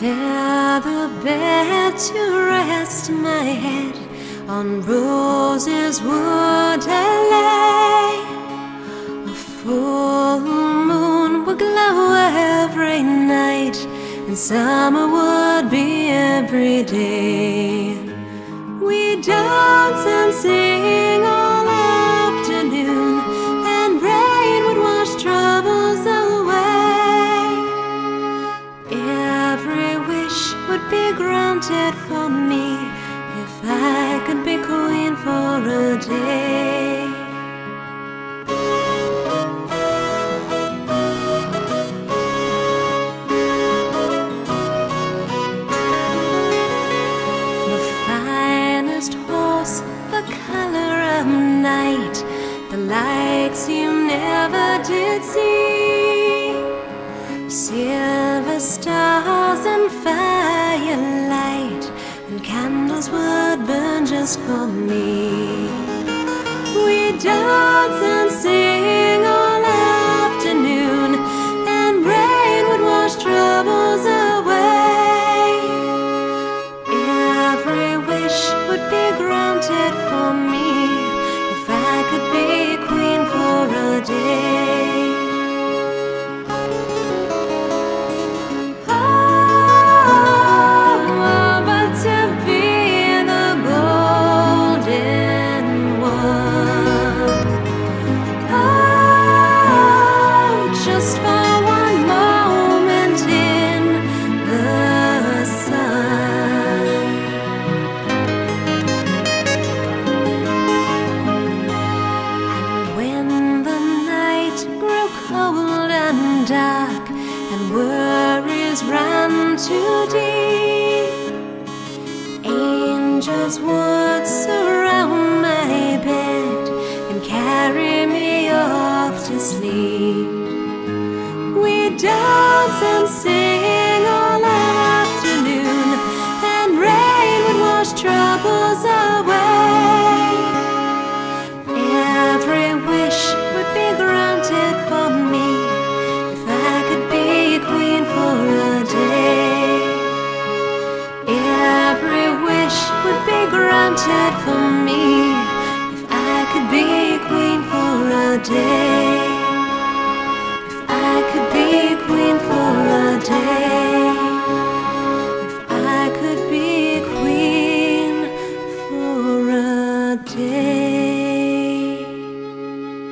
feather bed to rest my head on roses would I lay. A full moon would glow every night, and summer would be every day. We dance and sing. Granted for me if I could be queen for a day. The finest horse, the color of night, the likes you never did see. Silver stars and firelight, and candles would burn just for me. We dance and dark, and worries ran too deep, angels would surround my bed and carry me off to sleep. We dance and sing all afternoon, and rain would wash troubles away. Be granted for me if I could be queen for a day.